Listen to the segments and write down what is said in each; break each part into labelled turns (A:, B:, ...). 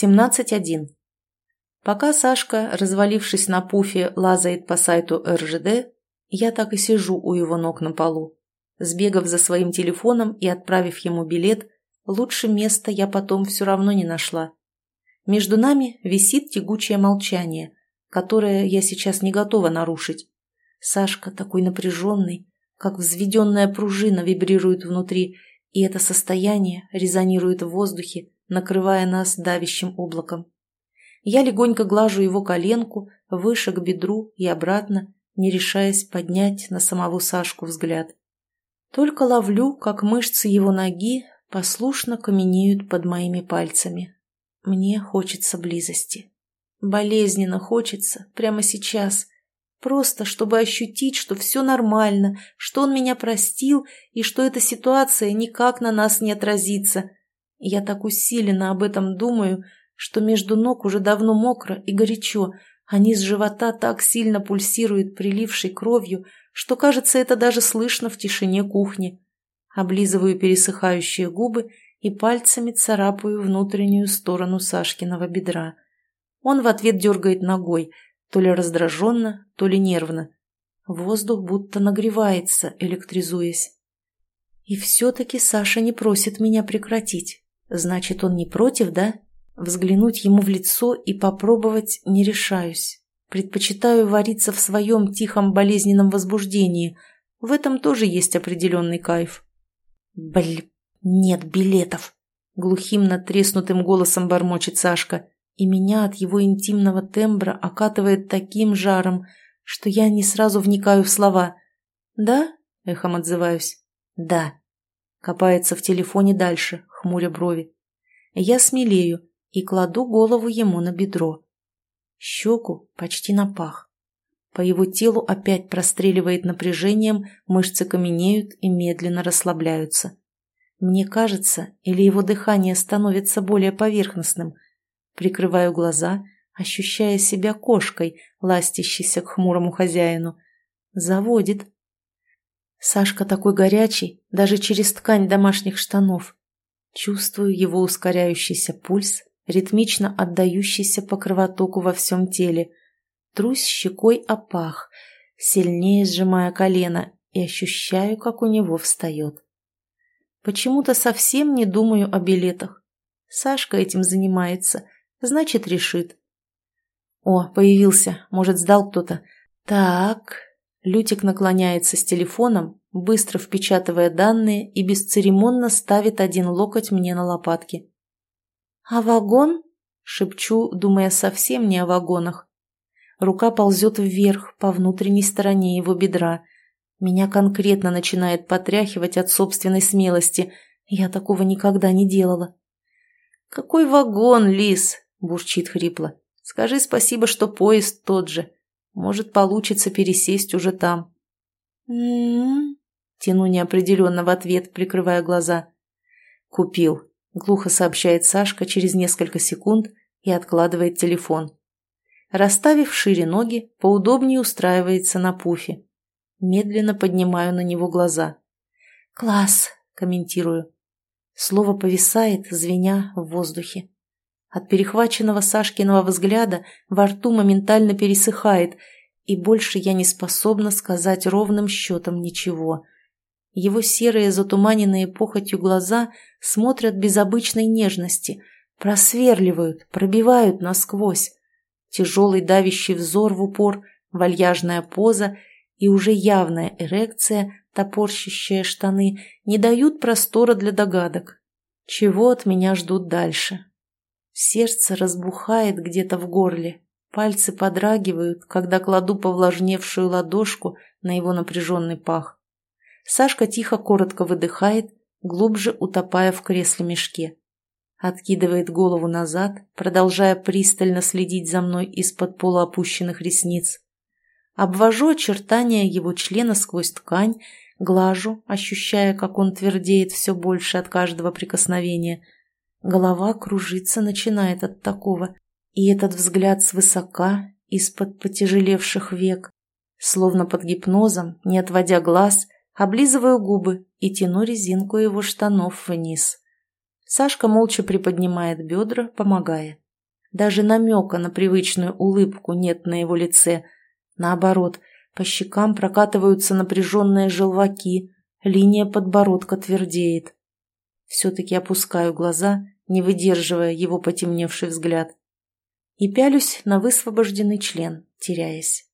A: 17.1. Пока Сашка, развалившись на пуфе, лазает по сайту РЖД, я так и сижу у его ног на полу. Сбегав за своим телефоном и отправив ему билет, лучше места я потом все равно не нашла. Между нами висит тягучее молчание, которое я сейчас не готова нарушить. Сашка такой напряженный, как взведенная пружина вибрирует внутри, и это состояние резонирует в воздухе, накрывая нас давящим облаком. Я легонько глажу его коленку, выше к бедру и обратно, не решаясь поднять на самого Сашку взгляд. Только ловлю, как мышцы его ноги послушно каменеют под моими пальцами. Мне хочется близости. Болезненно хочется, прямо сейчас. Просто, чтобы ощутить, что все нормально, что он меня простил и что эта ситуация никак на нас не отразится. Я так усиленно об этом думаю, что между ног уже давно мокро и горячо, а низ живота так сильно пульсирует прилившей кровью, что, кажется, это даже слышно в тишине кухни. Облизываю пересыхающие губы и пальцами царапаю внутреннюю сторону Сашкиного бедра. Он в ответ дергает ногой, то ли раздраженно, то ли нервно. Воздух будто нагревается, электризуясь. И все-таки Саша не просит меня прекратить. Значит, он не против, да? Взглянуть ему в лицо и попробовать не решаюсь. Предпочитаю вариться в своем тихом болезненном возбуждении. В этом тоже есть определенный кайф. Блин, нет билетов. Глухим надтреснутым голосом бормочет Сашка, и меня от его интимного тембра окатывает таким жаром, что я не сразу вникаю в слова. «Да?» — эхом отзываюсь. «Да». Копается в телефоне дальше, хмуря брови. Я смелею и кладу голову ему на бедро. Щеку почти на пах. По его телу опять простреливает напряжением, мышцы каменеют и медленно расслабляются. Мне кажется, или его дыхание становится более поверхностным. Прикрываю глаза, ощущая себя кошкой, ластящейся к хмурому хозяину. Заводит. Сашка такой горячий, даже через ткань домашних штанов. Чувствую его ускоряющийся пульс, ритмично отдающийся по кровотоку во всем теле. Трусь щекой о пах, сильнее сжимая колено, и ощущаю, как у него встает. Почему-то совсем не думаю о билетах. Сашка этим занимается, значит, решит. О, появился, может, сдал кто-то. Так, Лютик наклоняется с телефоном, быстро впечатывая данные и бесцеремонно ставит один локоть мне на лопатки. «А вагон?» — шепчу, думая совсем не о вагонах. Рука ползет вверх, по внутренней стороне его бедра. Меня конкретно начинает потряхивать от собственной смелости. Я такого никогда не делала. «Какой вагон, Лис?» — бурчит хрипло. «Скажи спасибо, что поезд тот же. Может, получится пересесть уже там». «М-м-м», тяну неопределенно в ответ, прикрывая глаза. «Купил», глухо сообщает Сашка через несколько секунд и откладывает телефон. Расставив шире ноги, поудобнее устраивается на пуфе. Медленно поднимаю на него глаза. «Класс!» – комментирую. Слово повисает, звеня в воздухе. От перехваченного Сашкиного взгляда во рту моментально пересыхает, и больше я не способна сказать ровным счетом ничего – его серые, затуманенные похотью глаза смотрят без обычной нежности, просверливают, пробивают насквозь. Тяжелый давящий взор в упор, вальяжная поза и уже явная эрекция, топорщащая штаны, не дают простора для догадок. Чего от меня ждут дальше? Сердце разбухает где-то в горле, пальцы подрагивают, когда кладу повлажневшую ладошку на его напряженный пах. Сашка тихо, коротко выдыхает, глубже утопая в кресле-мешке. Откидывает голову назад, продолжая пристально следить за мной из-под полуопущенных ресниц. Обвожу очертания его члена сквозь ткань, глажу, ощущая, как он твердеет все больше от каждого прикосновения. Голова кружиться начинает от такого, и этот взгляд свысока, из-под потяжелевших век, словно под гипнозом, не отводя глаз – Облизываю губы и тяну резинку его штанов вниз. Сашка молча приподнимает бедра, помогая. Даже намека на привычную улыбку нет на его лице. Наоборот, по щекам прокатываются напряженные желваки, линия подбородка твердеет. Все-таки опускаю глаза, не выдерживая его потемневший взгляд. И пялюсь на высвобожденный член, теряясь.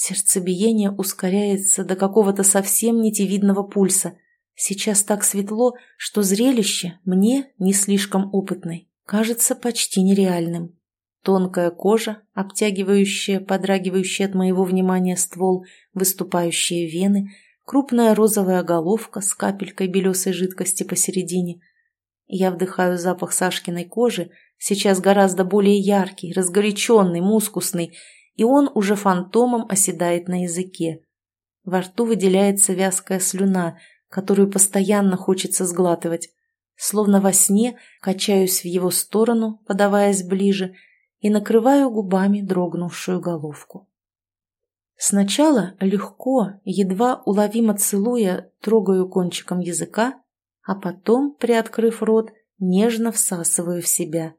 A: Сердцебиение ускоряется до какого-то совсем нитевидного пульса. Сейчас так светло, что зрелище мне, не слишком опытной, кажется почти нереальным. Тонкая кожа, обтягивающая, подрагивающая от моего внимания ствол, выступающие вены, крупная розовая головка с капелькой белесой жидкости посередине. Я вдыхаю запах Сашкиной кожи, сейчас гораздо более яркий, разгоряченный, мускусный, и он уже фантомом оседает на языке. Во рту выделяется вязкая слюна, которую постоянно хочется сглатывать. Словно во сне качаюсь в его сторону, подаваясь ближе, и накрываю губами дрогнувшую головку. Сначала легко, едва уловимо целуя, трогаю кончиком языка, а потом, приоткрыв рот, нежно всасываю в себя.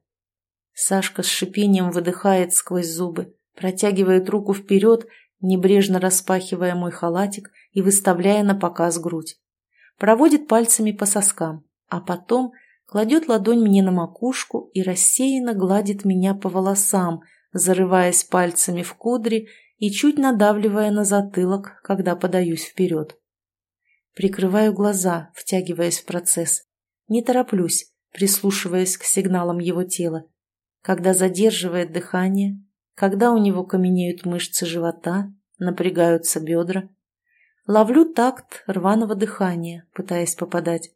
A: Сашка с шипением выдыхает сквозь зубы, протягивает руку вперед, небрежно распахивая мой халатик и выставляя на показ грудь. Проводит пальцами по соскам, а потом кладет ладонь мне на макушку и рассеянно гладит меня по волосам, зарываясь пальцами в кудри и чуть надавливая на затылок, когда подаюсь вперед. Прикрываю глаза, втягиваясь в процесс. Не тороплюсь, прислушиваясь к сигналам его тела. Когда задерживает дыхание, когда у него каменеют мышцы живота, напрягаются бедра. Ловлю такт рваного дыхания, пытаясь попадать.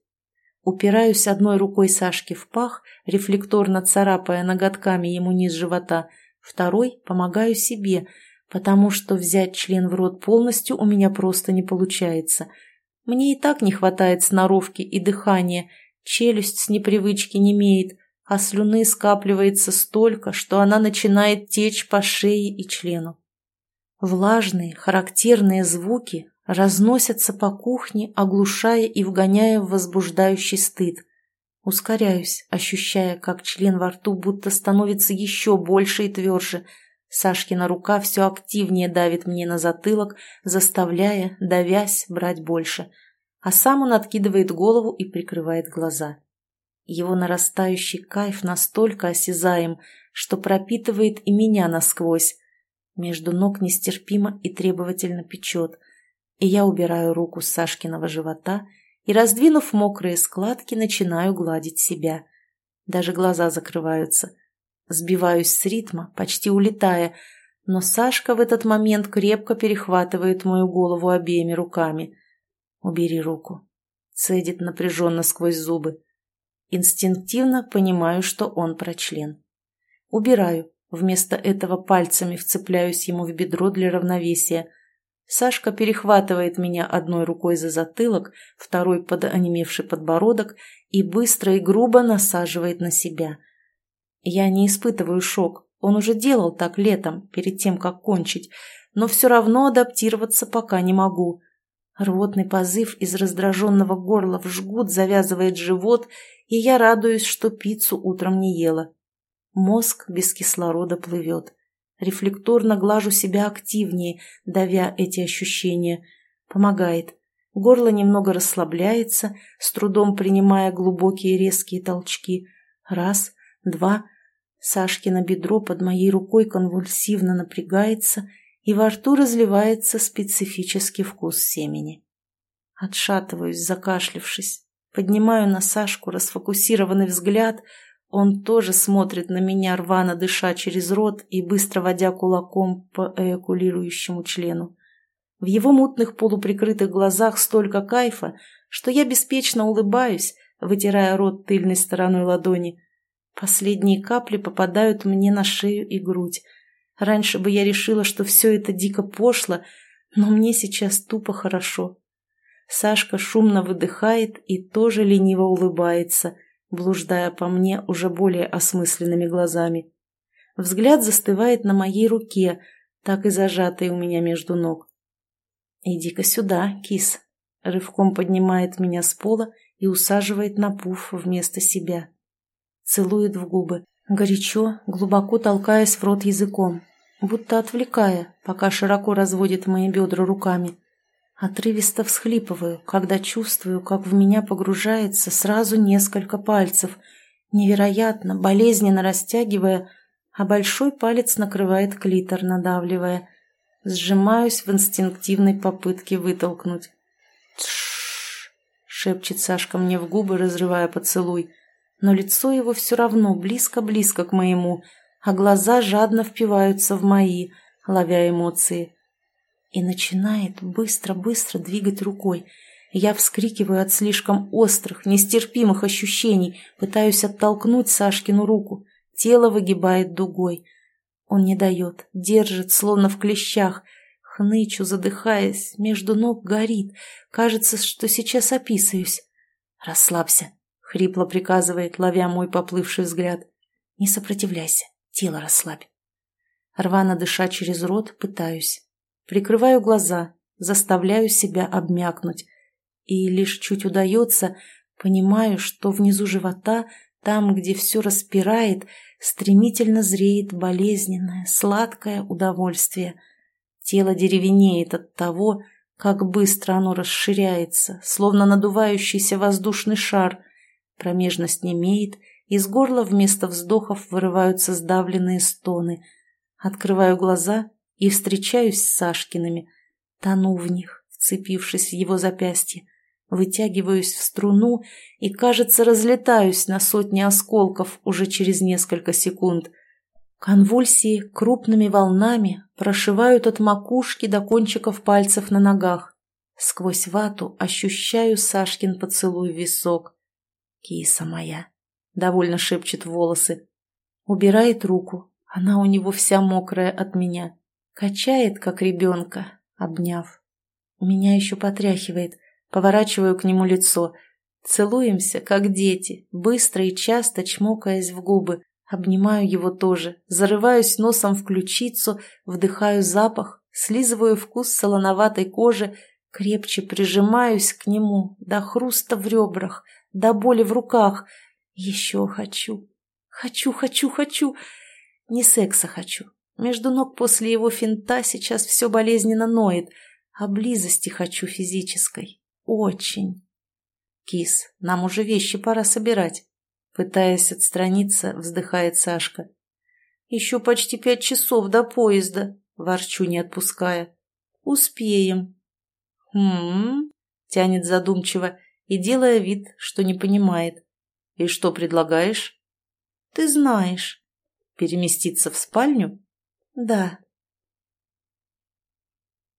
A: Упираюсь одной рукой Сашке в пах, рефлекторно царапая ноготками ему низ живота, второй помогаю себе, потому что взять член в рот полностью у меня просто не получается – мне и так не хватает сноровки и дыхания, челюсть с непривычки не имеет, а слюны скапливается столько, что она начинает течь по шее и члену. Влажные, характерные звуки разносятся по кухне, оглушая и вгоняя в возбуждающий стыд. Ускоряюсь, ощущая, как член во рту будто становится еще больше и тверже. Сашкина рука все активнее давит мне на затылок, заставляя, давясь, брать больше. А сам он откидывает голову и прикрывает глаза. Его нарастающий кайф настолько осязаем, что пропитывает и меня насквозь. Между ног нестерпимо и требовательно печет. И я убираю руку с Сашкиного живота и, раздвинув мокрые складки, начинаю гладить себя. Даже глаза закрываются – Сбиваюсь с ритма, почти улетая, но Сашка в этот момент крепко перехватывает мою голову обеими руками. «Убери руку», — цедит напряженно сквозь зубы. Инстинктивно понимаю, что он про член. Убираю, вместо этого пальцами вцепляюсь ему в бедро для равновесия. Сашка перехватывает меня одной рукой за затылок, второй под онемевший подбородок и быстро и грубо насаживает на себя — я не испытываю шок. Он уже делал так летом, перед тем, как кончить, но все равно адаптироваться пока не могу. Рвотный позыв из раздраженного горла в жгут завязывает живот, и я радуюсь, что пиццу утром не ела. Мозг без кислорода плывет. Рефлекторно глажу себя активнее, давя эти ощущения. Помогает. Горло немного расслабляется, с трудом принимая глубокие резкие толчки. Раз, два, Сашкино бедро под моей рукой конвульсивно напрягается, и во рту разливается специфический вкус семени. Отшатываюсь, закашлившись. Поднимаю на Сашку расфокусированный взгляд. Он тоже смотрит на меня, рвано дыша через рот и быстро водя кулаком по эякулирующему члену. В его мутных полуприкрытых глазах столько кайфа, что я беспечно улыбаюсь, вытирая рот тыльной стороной ладони. Последние капли попадают мне на шею и грудь. Раньше бы я решила, что все это дико пошло, но мне сейчас тупо хорошо. Сашка шумно выдыхает и тоже лениво улыбается, блуждая по мне уже более осмысленными глазами. Взгляд застывает на моей руке, так и зажатой у меня между ног. «Иди-ка сюда, кис», — рывком поднимает меня с пола и усаживает на пуф вместо себя целует в губы, Горячо, глубоко толкаясь в рот языком, будто отвлекая, пока широко разводит мои бедра руками. Отрывисто всхлипываю, когда чувствую, как в меня погружается сразу несколько пальцев, невероятно, болезненно растягивая, а большой палец накрывает клитор, надавливая. Сжимаюсь в инстинктивной попытке вытолкнуть. «Тш-ш-ш!» шепчет Сашка мне в губы, разрывая поцелуй. Но лицо его все равно близко-близко к моему, а глаза жадно впиваются в мои, ловя эмоции и начинает быстро-быстро двигать рукой. Я вскрикиваю от слишком острых, нестерпимых ощущений, пытаюсь оттолкнуть Сашкину руку. Тело выгибает дугой. Он не дает, держит, словно в клещах. Хнычу, задыхаясь, между ног горит. Кажется, что сейчас описываюсь. «Расслабься», — хрипло приказывает, ловя мой поплывший взгляд. «Не сопротивляйся, тело расслабь». Рвано дыша через рот, пытаюсь. Прикрываю глаза, заставляю себя обмякнуть. И лишь чуть удается, понимаю, что внизу живота, там, где все распирает, стремительно зреет болезненное, сладкое удовольствие. Тело деревенеет от того, как быстро оно расширяется, словно надувающийся воздушный шар. Промежность немеет, из горла вместо вздохов вырываются сдавленные стоны. Открываю глаза и встречаюсь с Сашкиными, тону в них, вцепившись в его запястье, вытягиваюсь в струну и, кажется, разлетаюсь на сотни осколков уже через несколько секунд. Конвульсии крупными волнами прошивают от макушки до кончиков пальцев на ногах. Сквозь вату ощущаю Сашкин поцелуй в висок. «Киса моя!» — довольно шепчет волосы. Убирает руку, она у него вся мокрая от меня. Качает, как ребенка, обняв. Меня еще потряхивает, поворачиваю к нему лицо. Целуемся, как дети, быстро и часто чмокаясь в губы. Обнимаю его тоже, зарываюсь носом в ключицу, вдыхаю запах, слизываю вкус солоноватой кожи, крепче прижимаюсь к нему, до хруста в ребрах, до боли в руках. Еще хочу. Хочу, хочу, хочу. Не секса хочу, между ног после его финта сейчас все болезненно ноет, а близости хочу физической. Очень. Кис, нам уже вещи пора собирать. Пытаясь отстраниться, вздыхает Сашка. Еще почти пять часов до поезда, ворчу, не отпуская. Успеем. Хм, тянет задумчиво и делая вид, что не понимает. И что предлагаешь? Ты знаешь. Переместиться в спальню? «Да»,